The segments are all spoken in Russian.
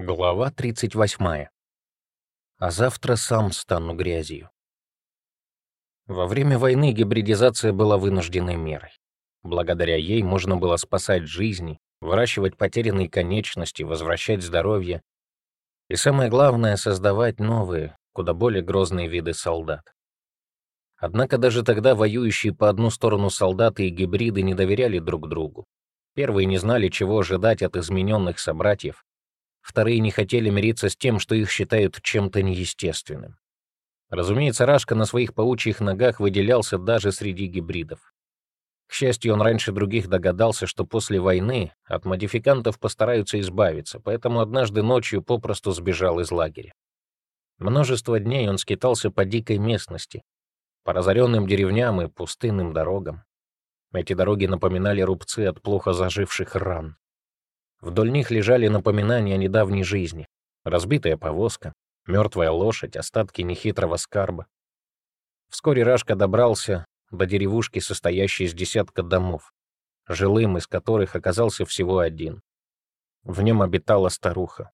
Глава 38. А завтра сам стану грязью. Во время войны гибридизация была вынужденной мерой. Благодаря ей можно было спасать жизни, выращивать потерянные конечности, возвращать здоровье и, самое главное, создавать новые, куда более грозные виды солдат. Однако даже тогда воюющие по одну сторону солдаты и гибриды не доверяли друг другу. Первые не знали, чего ожидать от измененных собратьев, Вторые не хотели мириться с тем, что их считают чем-то неестественным. Разумеется, Рашка на своих паучьих ногах выделялся даже среди гибридов. К счастью, он раньше других догадался, что после войны от модификантов постараются избавиться, поэтому однажды ночью попросту сбежал из лагеря. Множество дней он скитался по дикой местности, по разоренным деревням и пустынным дорогам. Эти дороги напоминали рубцы от плохо заживших ран. Вдоль них лежали напоминания о недавней жизни. Разбитая повозка, мертвая лошадь, остатки нехитрого скарба. Вскоре Рашка добрался до деревушки, состоящей из десятка домов, жилым из которых оказался всего один. В нем обитала старуха.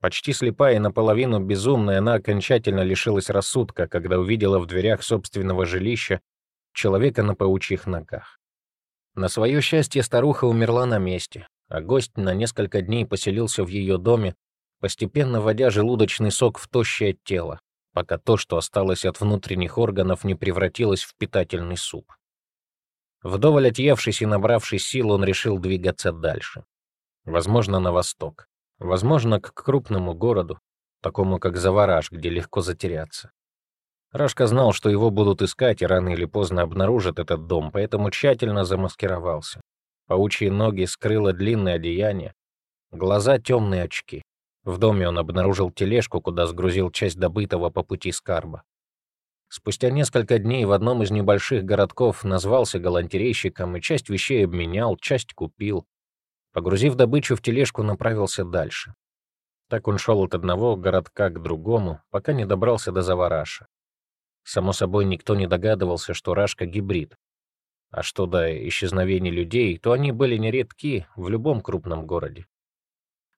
Почти слепая и наполовину безумная, она окончательно лишилась рассудка, когда увидела в дверях собственного жилища человека на паучьих ногах. На свое счастье старуха умерла на месте, а гость на несколько дней поселился в ее доме, постепенно вводя желудочный сок в тощее тело, пока то, что осталось от внутренних органов, не превратилось в питательный суп. Вдоволь отъевшись и набравшись сил, он решил двигаться дальше. Возможно, на восток. Возможно, к крупному городу, такому как Завараж, где легко затеряться. Рашка знал, что его будут искать и рано или поздно обнаружат этот дом, поэтому тщательно замаскировался. Паучьи ноги скрыло длинное одеяние, глаза — темные очки. В доме он обнаружил тележку, куда сгрузил часть добытого по пути скарба. Спустя несколько дней в одном из небольших городков назвался галантерейщиком и часть вещей обменял, часть купил. Погрузив добычу в тележку, направился дальше. Так он шел от одного городка к другому, пока не добрался до Завараша. Само собой, никто не догадывался, что Рашка — гибрид. А что до исчезновений людей, то они были нередки в любом крупном городе.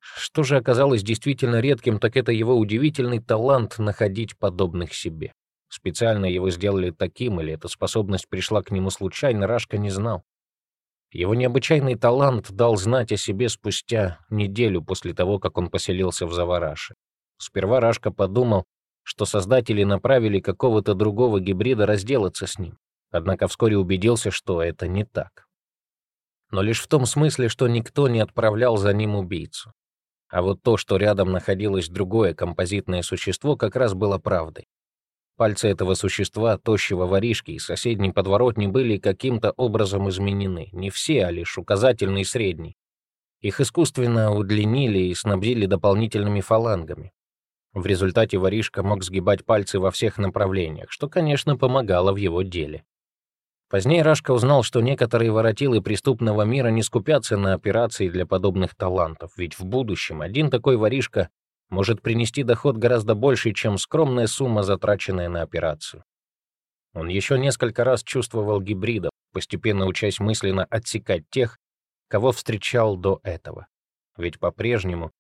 Что же оказалось действительно редким, так это его удивительный талант находить подобных себе. Специально его сделали таким, или эта способность пришла к нему случайно, Рашка не знал. Его необычайный талант дал знать о себе спустя неделю после того, как он поселился в Завараше. Сперва Рашка подумал, что создатели направили какого-то другого гибрида разделаться с ним. Однако вскоре убедился, что это не так. Но лишь в том смысле, что никто не отправлял за ним убийцу. А вот то, что рядом находилось другое композитное существо, как раз было правдой. Пальцы этого существа, тощего воришки и соседней подворотни были каким-то образом изменены. Не все, а лишь указательный и средний. Их искусственно удлинили и снабдили дополнительными фалангами. В результате воришка мог сгибать пальцы во всех направлениях, что, конечно, помогало в его деле. Позднее Рашка узнал, что некоторые воротилы преступного мира не скупятся на операции для подобных талантов, ведь в будущем один такой воришка может принести доход гораздо больше, чем скромная сумма, затраченная на операцию. Он еще несколько раз чувствовал гибридов, постепенно учась мысленно отсекать тех, кого встречал до этого. Ведь по-прежнему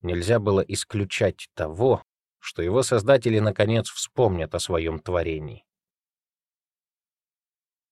нельзя было исключать того, что его создатели наконец вспомнят о своем творении.